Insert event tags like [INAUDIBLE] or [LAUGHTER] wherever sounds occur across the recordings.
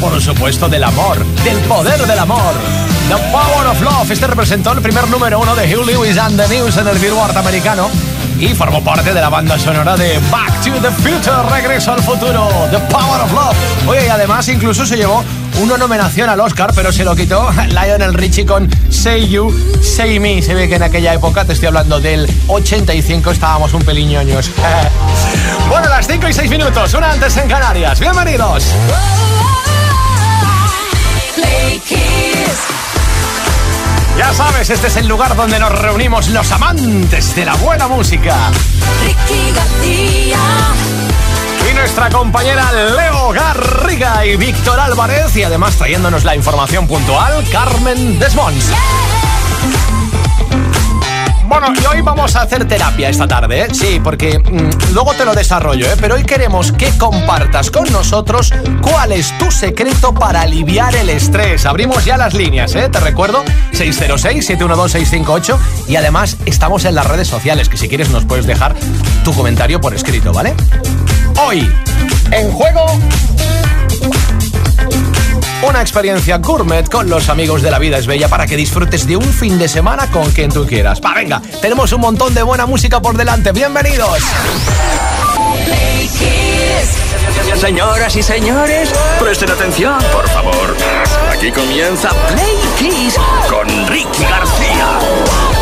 Por supuesto, del amor, del poder del amor. The Power of Love. Este representó el primer número uno de Hugh Lewis and the News en el Billboard americano y formó parte de la banda sonora de Back to the Future, Regreso al Futuro, The Power of Love. Oye, además incluso se llevó una nominación al Oscar, pero se lo quitó [LAUGHS] Lionel Richie con Say You, Say Me. Se ve que en aquella época, te estoy hablando del 85, estábamos un peliñoños. [LAUGHS] bueno, las 5 y 6 minutos, una antes en Canarias. Bienvenidos. Ya sabes, este es el lugar donde nos reunimos los amantes de la buena música. Ricky García. Y nuestra compañera Leo Garriga y Víctor Álvarez. Y además trayéndonos la información puntual, Carmen Desmonds. Bueno, y hoy vamos a hacer terapia esta tarde, ¿eh? Sí, porque mm, luego te lo desarrollo, ¿eh? Pero hoy queremos que compartas con nosotros cuál es tu secreto para aliviar el estrés. Abrimos ya las líneas, ¿eh? Te recuerdo, 606-712-658 y además estamos en las redes sociales, que si quieres nos puedes dejar tu comentario por escrito, ¿vale? Hoy, en juego, una experiencia gourmet con los amigos de la vida es bella para que disfrutes de un fin de semana con quien tú quieras. Pa, venga, tenemos un montón de buena música por delante. Bienvenidos. Señoras y señores, presten atención, por favor. Aquí comienza Play Kiss con Ricky García.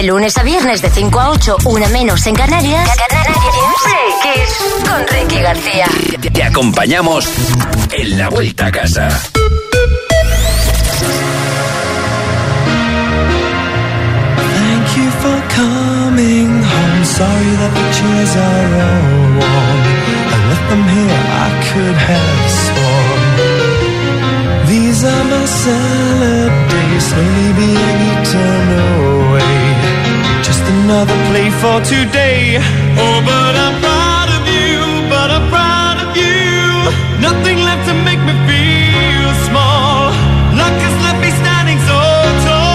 De lunes a viernes de 5 a 8, una menos en Canarias. Canarias. Kiss con Ricky García. Te, te acompañamos en la vuelta a casa. Thank you for coming home. Sorry that the chairs are all warm. I left them here, I could have sworn. These are my salad days, slowly being eternal. Another play for today. Oh, but I'm proud of you, but I'm proud of you. Nothing left to make me feel small. Luck has left me standing so tall.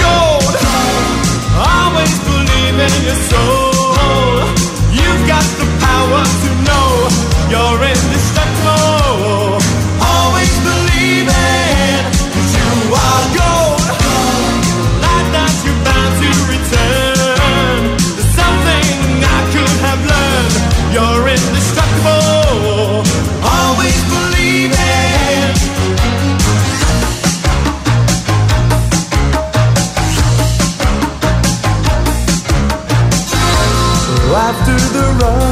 Gold, always believe in your soul. You've got the power to know you're indestructible.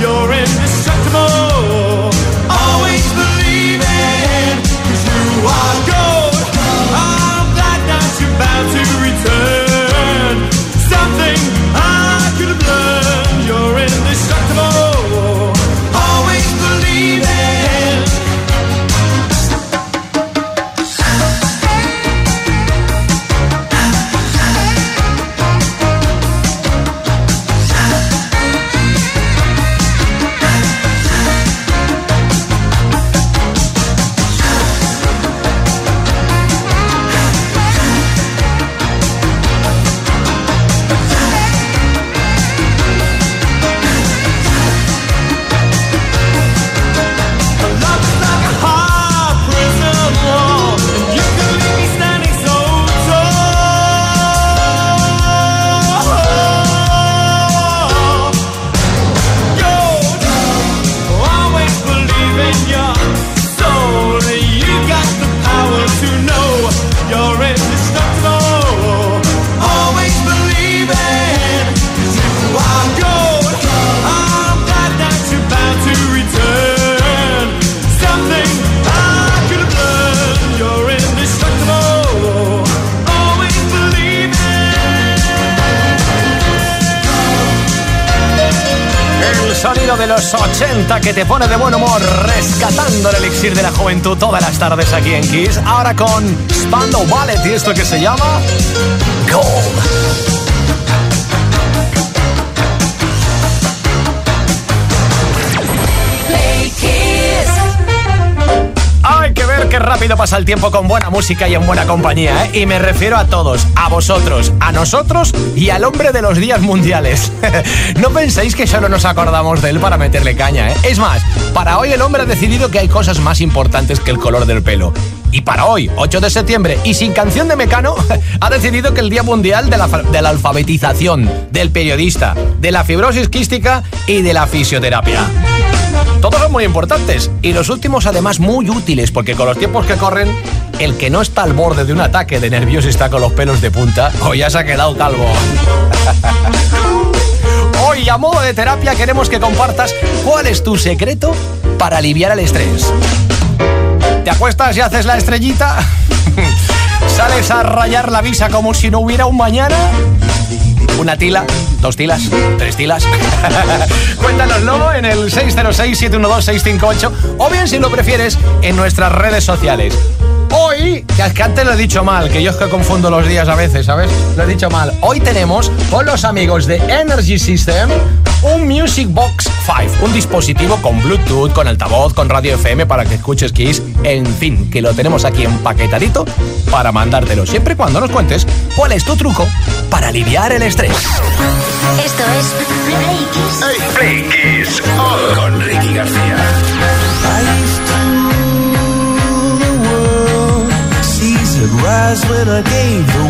you're in. Con Spandau Ballet y esto que se llama Gold. Qué rápido pasa el tiempo con buena música y en buena compañía, ¿eh? Y me refiero a todos, a vosotros, a nosotros y al hombre de los días mundiales. [LAUGHS] no penséis que solo nos acordamos de él para meterle caña, ¿eh? Es más, para hoy el hombre ha decidido que hay cosas más importantes que el color del pelo. Y para hoy, 8 de septiembre, y sin canción de Mecano, [LAUGHS] ha decidido que el Día Mundial de la, de la Alfabetización, del periodista, de la fibrosis quística y de la fisioterapia. Todos son muy importantes y los últimos además muy útiles porque con los tiempos que corren, el que no está al borde de un ataque de nervios está con los pelos de punta o ya se ha quedado calvo. [LAUGHS] Hoy a modo de terapia queremos que compartas cuál es tu secreto para aliviar el estrés. ¿Te acuestas y haces la estrellita? [LAUGHS] ¿Sales a rayar la visa como si no hubiera un mañana? ¿Una tila? ¿Dos tilas? ¿Tres tilas? [LAUGHS] Cuéntanoslo en el 606-712-658 o bien si lo prefieres en nuestras redes sociales. Hoy, que es que antes lo he dicho mal, que yo es que confundo los días a veces, ¿sabes? Lo he dicho mal. Hoy tenemos con los amigos de Energy System un Music Box 5, un dispositivo con Bluetooth, con altavoz, con radio FM para que escuches Kiss, en fin, que lo tenemos aquí empaquetadito para mandártelo, siempre y cuando nos cuentes cuál es tu truco para aliviar el estrés. Esto es Play Kiss. Play Kiss con Ricky García. I used to rule the world. Seas would rise when I gave the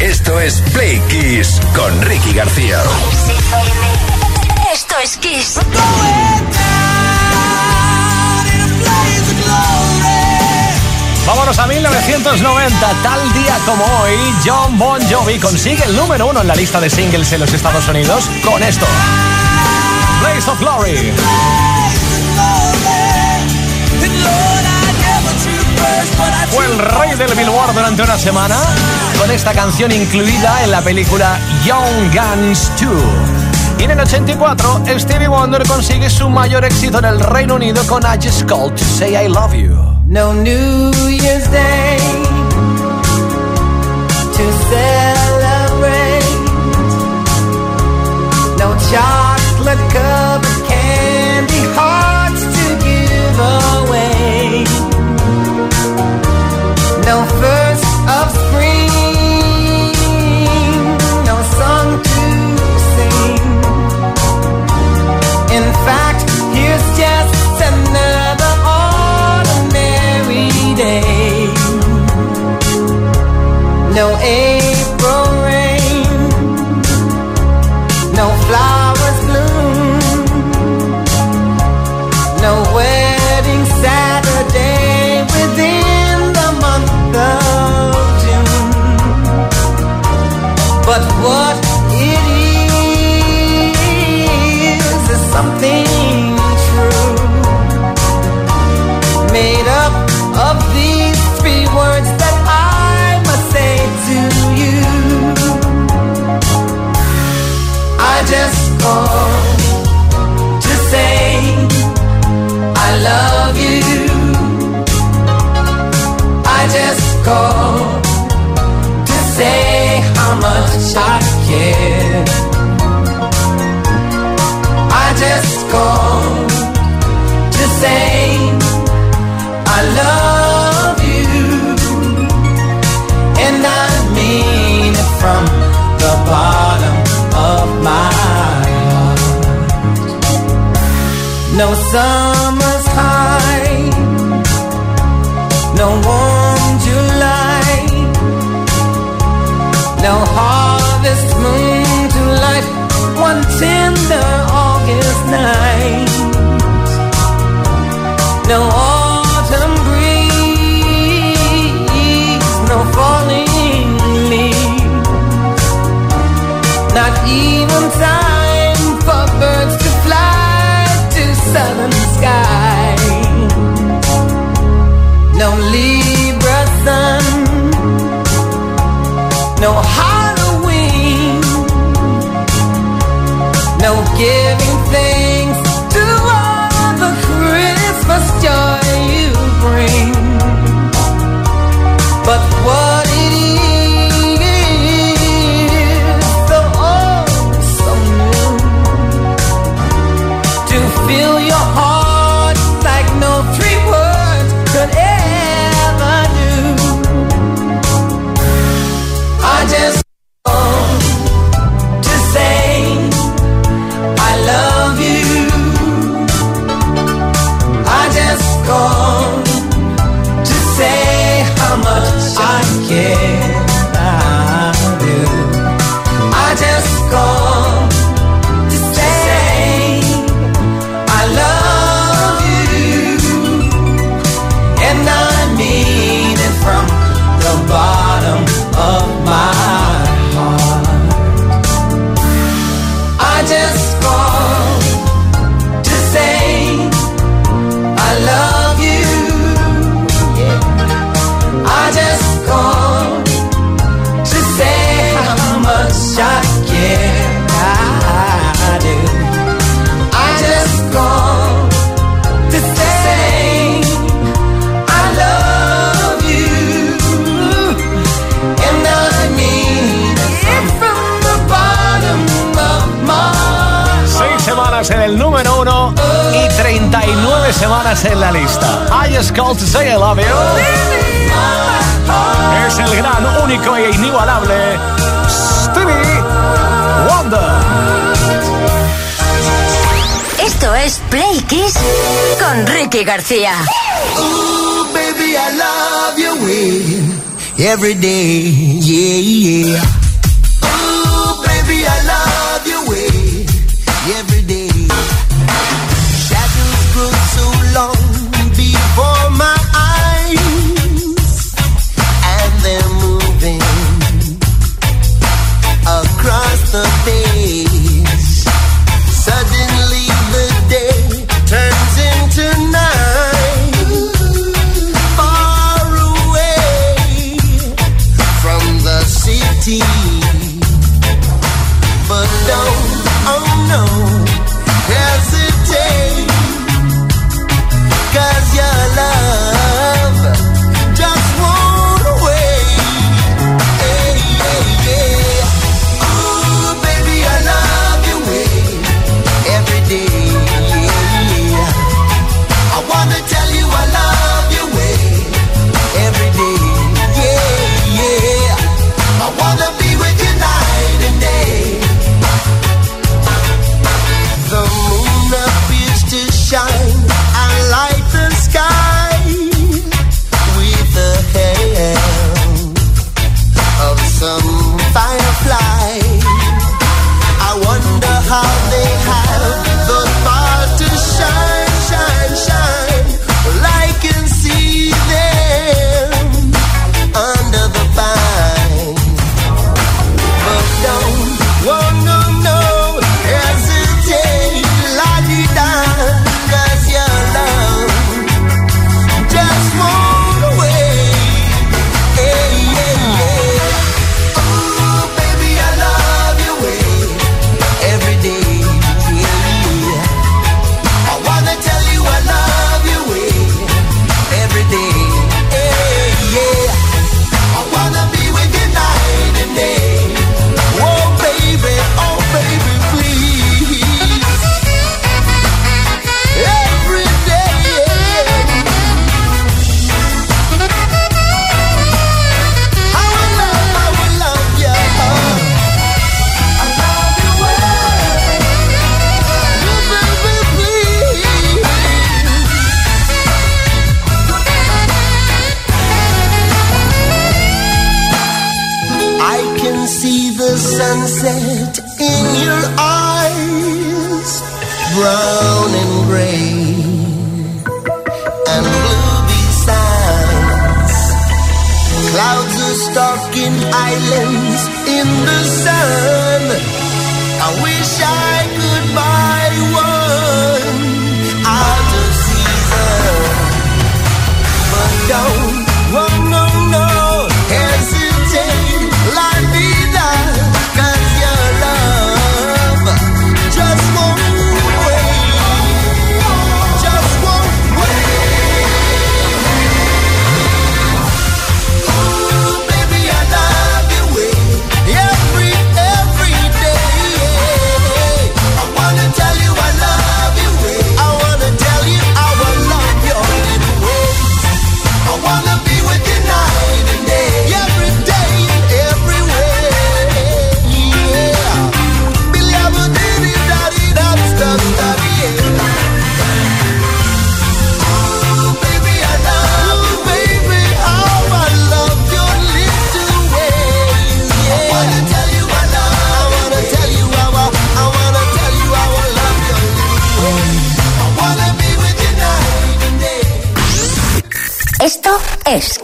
Esto es Play Kiss con Ricky García. Esto es Kiss. Vámonos a 1990, tal día como hoy, John Bon Jovi consigue el número uno en la lista de singles en los Estados Unidos con esto. Place of Glory. Fue el rey del Billboard durante una semana con esta canción incluida en la película Young Guns 2. Y en el 84, Stevie Wonder consigue su mayor éxito en el Reino Unido con I Just Called to Say I Love You. No New Year's Day to celebrate. No chocolate es Play Kiss con Ricky García. Ooh, baby, I love you every day, yeah, yeah.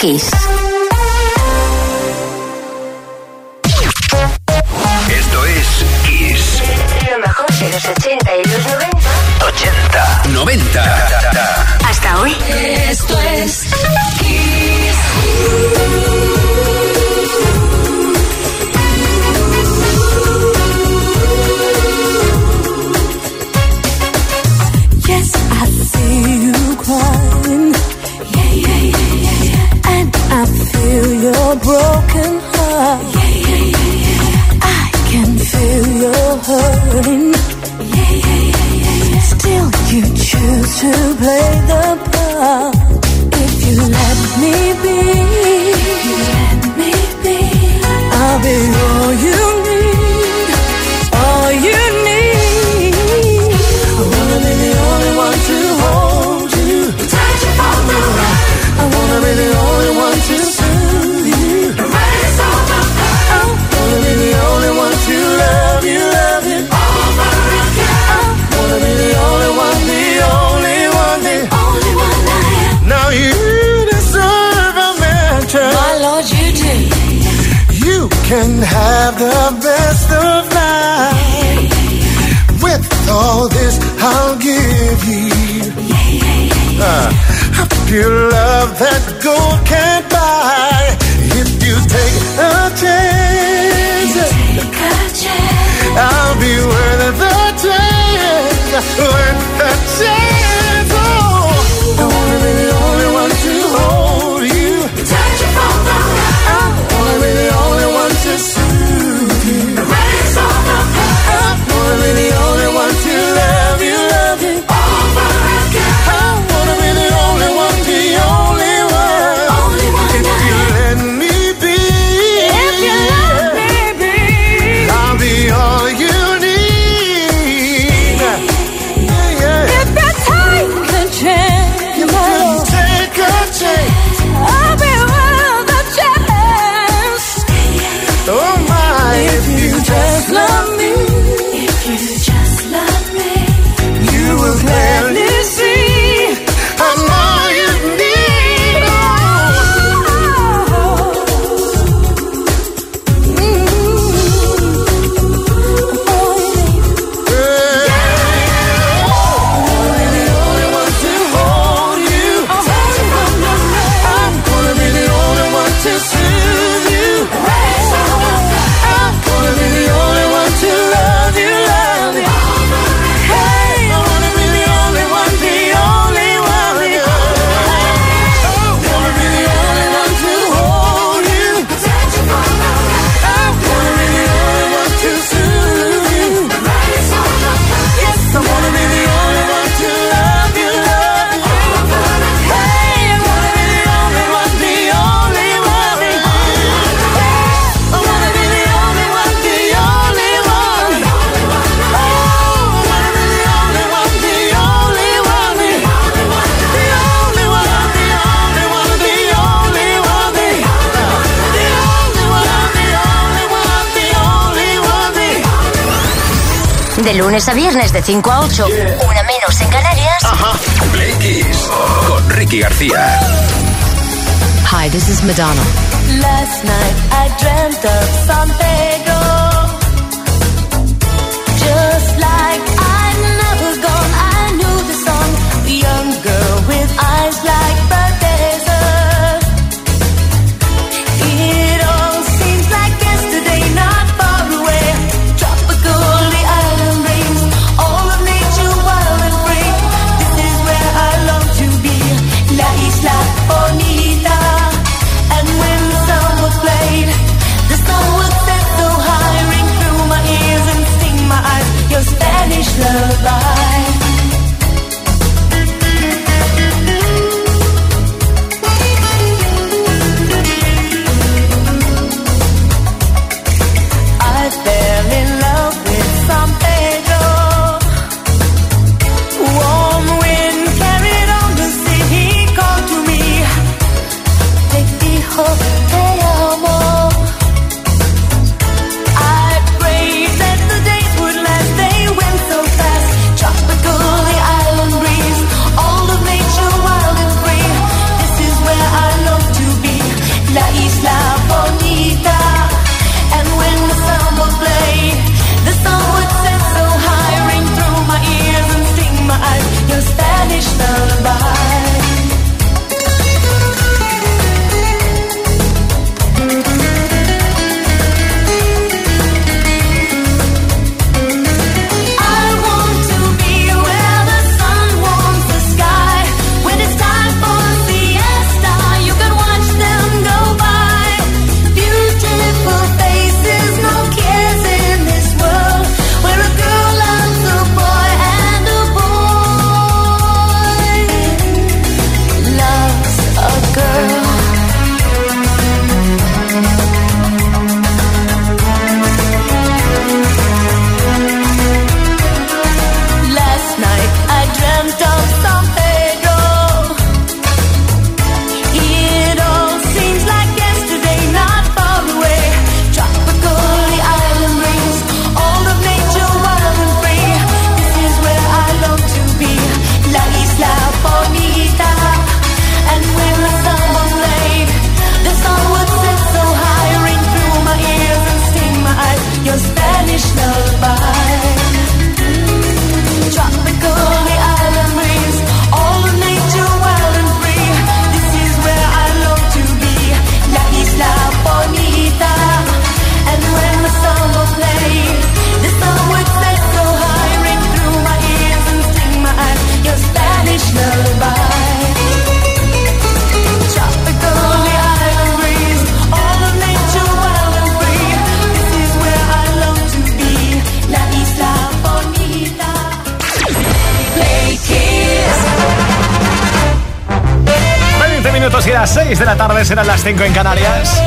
Kiss. the best of life. With all this, I'll give you uh, a pure love that gold can't buy. If you take a chance. I'll be worth the chance. 5 a 8, una menos en Canarias. Play Kiss con Ricky García. Hi, this is Madonna. Serán las 5 en Canarias.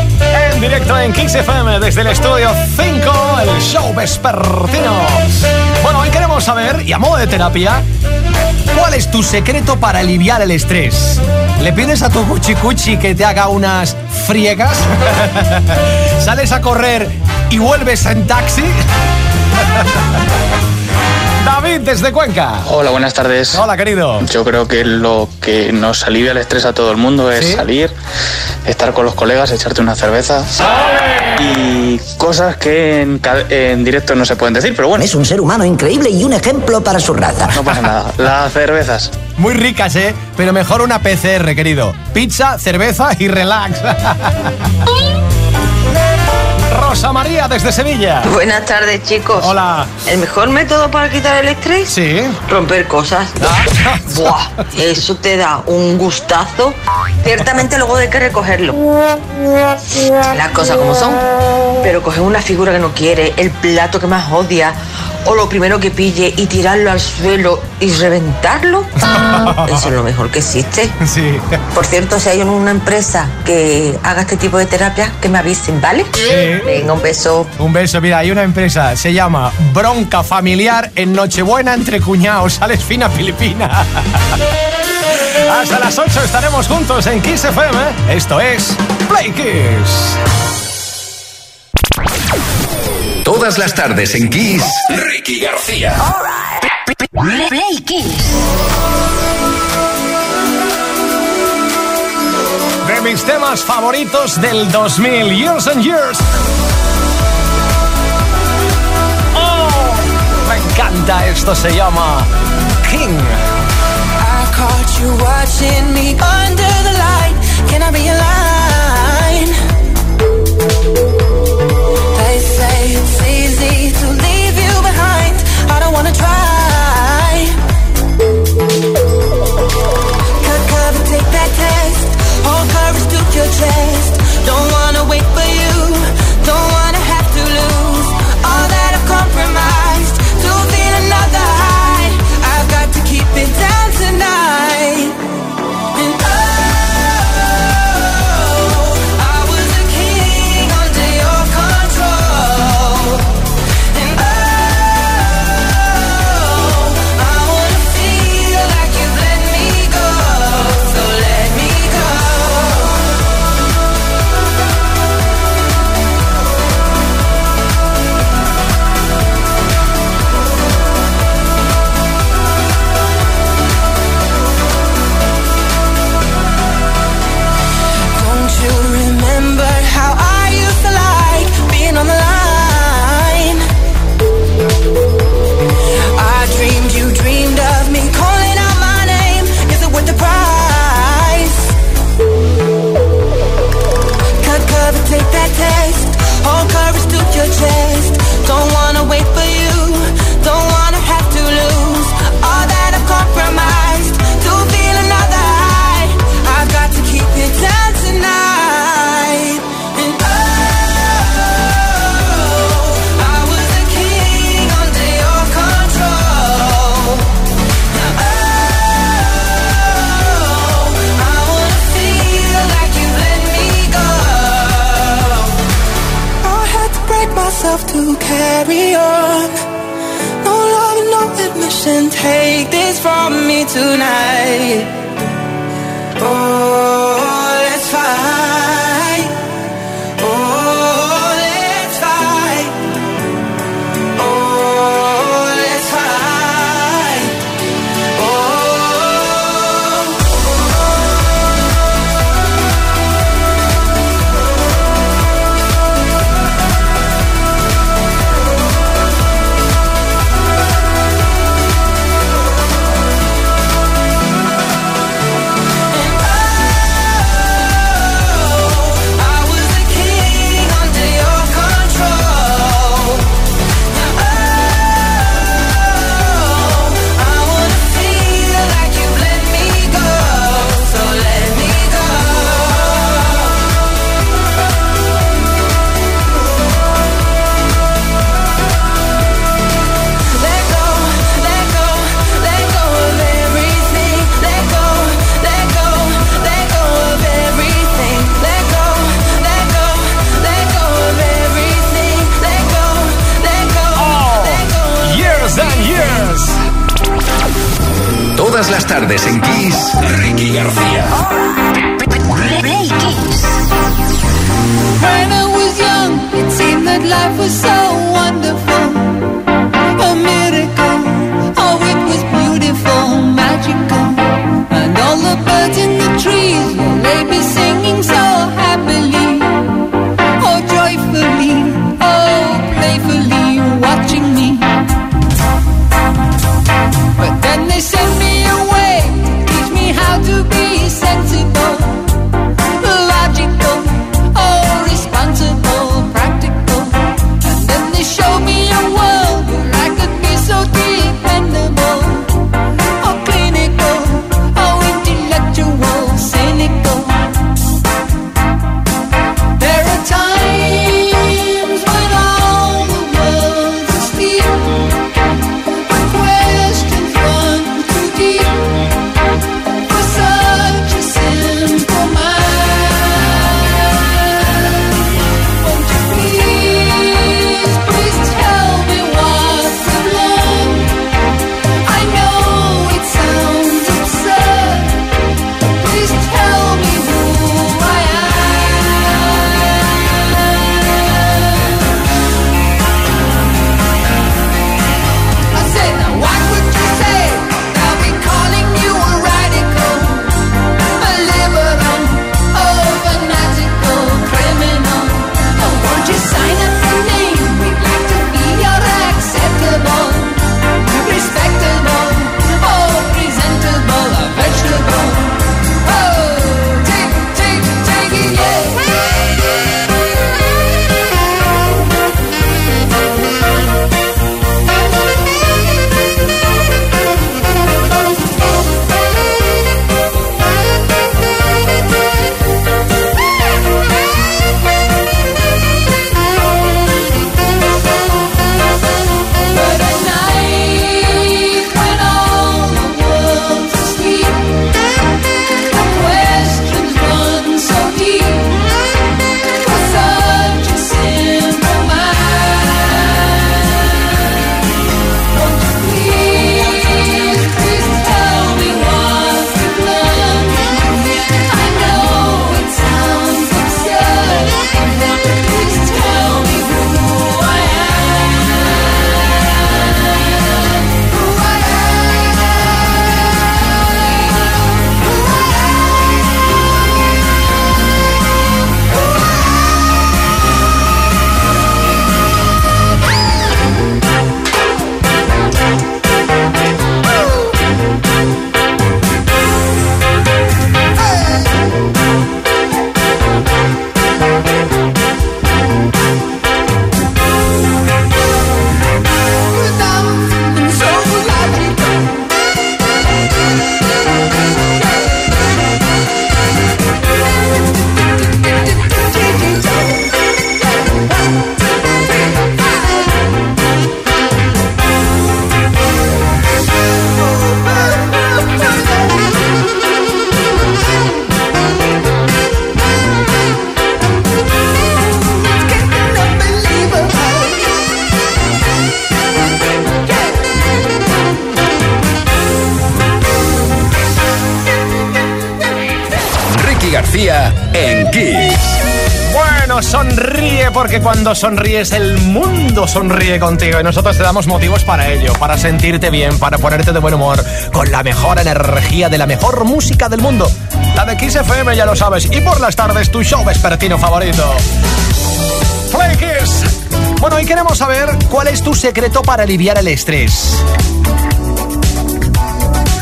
En directo en Kiss FM desde el estudio 5, el show vespertino. Bueno, hoy queremos saber, y a modo de terapia, ¿cuál es tu secreto para aliviar el estrés? ¿Le pides a tu cuchi cuchi que te haga unas friegas? [LAUGHS] ¿Sales a correr y vuelves en taxi? [LAUGHS] David, desde Cuenca. Hola, buenas tardes. Hola, querido. Yo creo que lo que nos alivia el estrés a todo el mundo es ¿Sí? salir, estar con los colegas, echarte una cerveza y cosas que en, en directo no se pueden decir, pero bueno, Es un ser humano increíble y un ejemplo para su raza. no pasa nada. [LAUGHS] Las cervezas. Muy ricas, ¿eh? Pero mejor una PCR, querido. Pizza, cerveza y relax. [LAUGHS] Rosa María desde Sevilla. Buenas tardes, chicos. Hola. ¿El mejor método para quitar el estrés? Sí. Romper cosas. [LAUGHS] Buah, eso te da un gustazo. Ciertamente luego hay que recogerlo. Las cosas como son. Pero coger una figura que no quiere, el plato que más odia, o lo primero que pille y tirarlo al suelo y reventarlo, [LAUGHS] eso es lo mejor que existe. Sí. Por cierto, si hay una empresa que haga este tipo de terapia, que me avisen, ¿vale? Venga, un beso. Un beso, mira, hay una empresa, se llama Bronca Familiar en Nochebuena entre cuñados, sales fina filipina. [LAUGHS] Hasta las 8 estaremos juntos en Kiss FM. Esto es Play Kiss. Todas las tardes en Kiss. Ricky García. Right. Play Kiss. De mis temas favoritos del 2000, Years and Years. Oh, me encanta. Esto se llama King. I caught you watching me under the light. Can I be alive? tonight. En Kiss. Bueno, sonríe porque cuando sonríes el mundo sonríe contigo y nosotros te damos motivos para ello, para sentirte bien, para ponerte de buen humor, con la mejor energía de la mejor música del mundo. La de Kiss FM ya lo sabes y por las tardes tu show vespertino favorito. Play Kiss. Bueno, hoy queremos saber cuál es tu secreto para aliviar el estrés.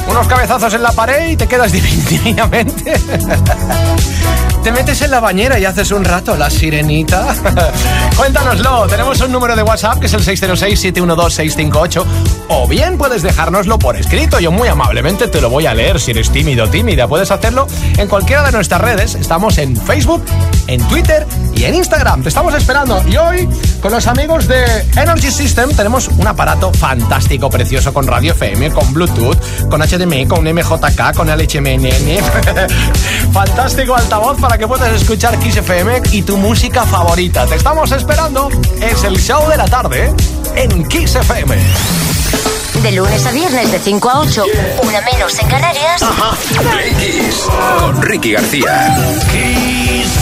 Unos cabezazos en la pared y te quedas [LAUGHS] divinamente. Te metes en la bañera y haces un rato la sirenita. [LAUGHS] Cuéntanoslo. Tenemos un número de WhatsApp que es el 606-712-658. O bien puedes dejárnoslo por escrito. Yo muy amablemente te lo voy a leer si eres tímido o tímida. Puedes hacerlo en cualquiera de nuestras redes. Estamos en Facebook, en Twitter y en Instagram. Te estamos esperando. Y hoy, con los amigos de Energy System, tenemos un aparato fantástico, precioso, con radio FM, con Bluetooth, con HDMI, con MJK, con LHMNN. [LAUGHS] fantástico altavoz para que puedas escuchar Kiss FM y tu música favorita. Te estamos esperando. Es el show de la tarde en Kiss FM. De lunes a viernes de 5 a 8, una menos en Canarias. Play Kiss con Ricky García. Kiss.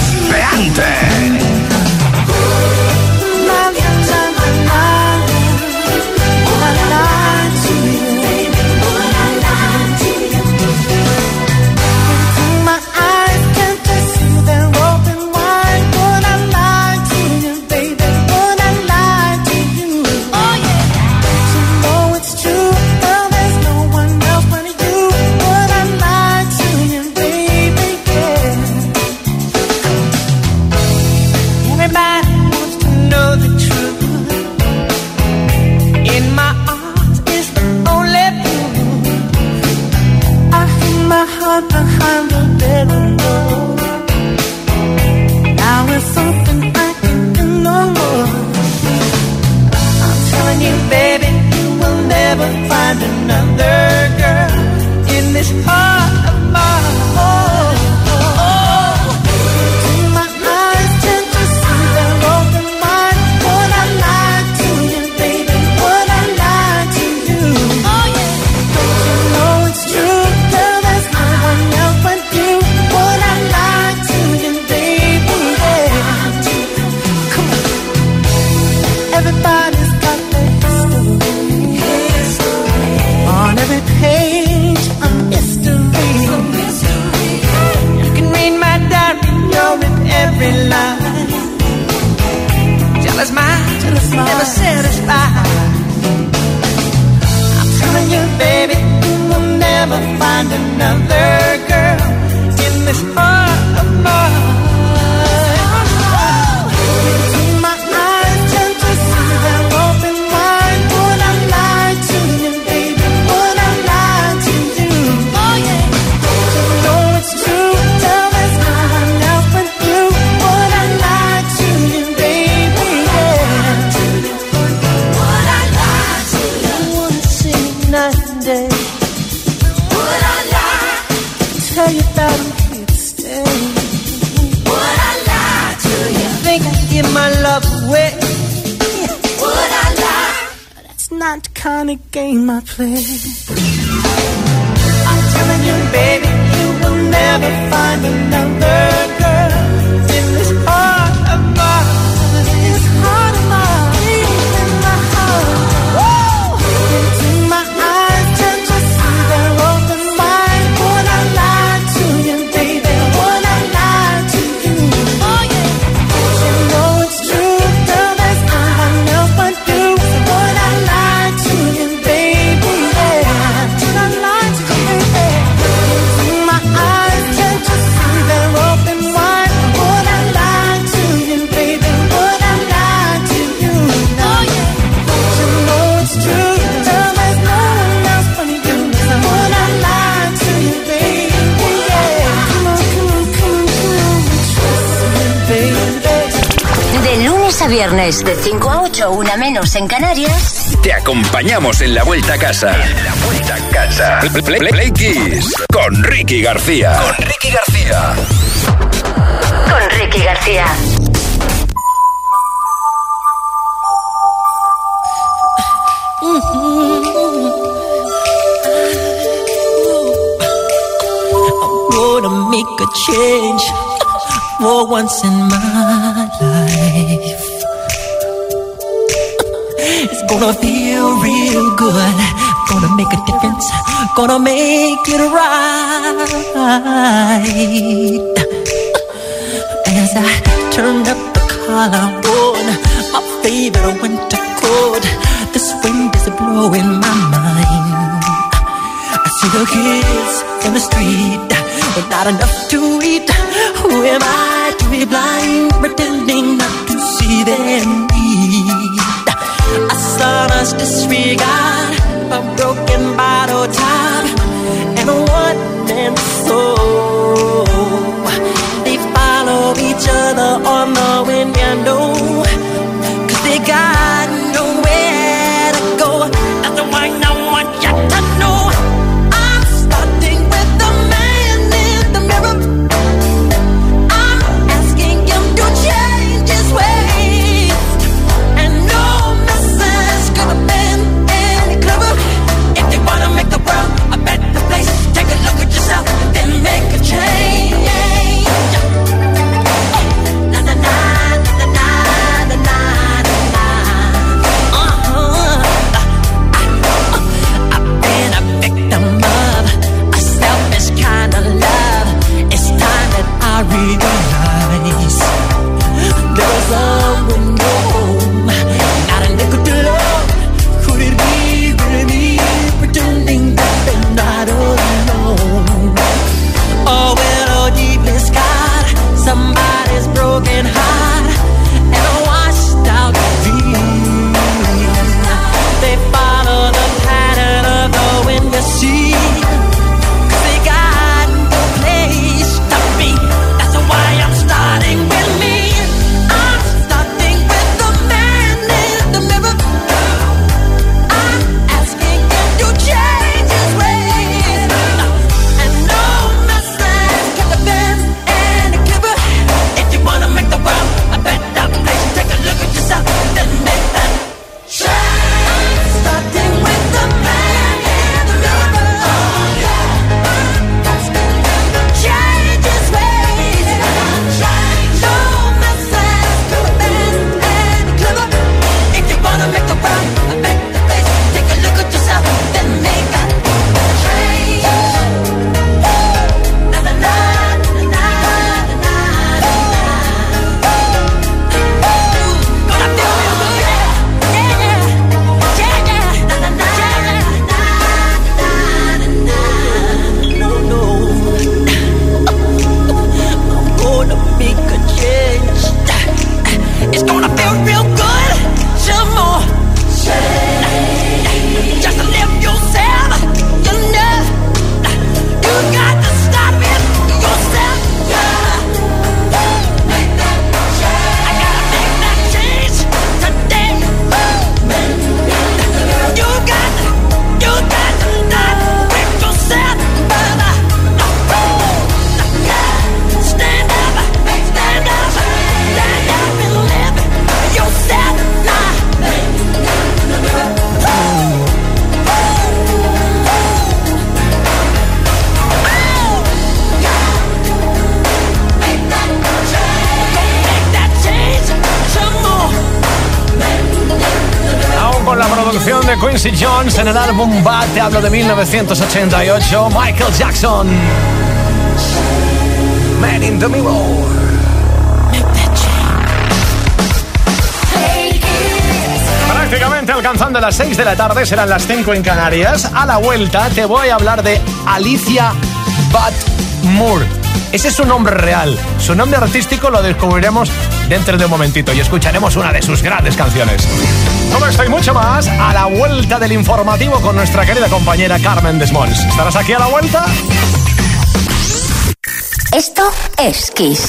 Of game I play. I'm telling you, baby, you will never find another viernes, de 5 a 8, una menos en Canarias. Te acompañamos en la vuelta a casa. En la vuelta a casa. Play, Play- Play Kiss con Ricky García. Con Ricky García. Con Ricky García. gonna make a change. for once in my life. It's gonna feel real good. Gonna make a difference. Gonna make it right. As I turn up the collar on my favorite winter coat, this wind is blowing my mind. I see the kids in the street with not enough to eat. Who am I to be blind, pretending not to see need? A sonorous disregard, a broken bottle top, and a one-man soul. They follow each other on the window, cause Quincy Jones en el álbum Bad, te hablo de 1988, Michael Jackson. Man in the Mirror. Prácticamente alcanzando las 6 de la tarde, serán las 5 en Canarias. A la vuelta te voy a hablar de Alicia Moore. Ese es su nombre real. Su nombre artístico lo descubriremos dentro de un momentito y escucharemos una de sus grandes canciones. Todo esto y mucho más a la vuelta del informativo con nuestra querida compañera Carmen Desmonds. ¿Estarás aquí a la vuelta? Esto es Kiss.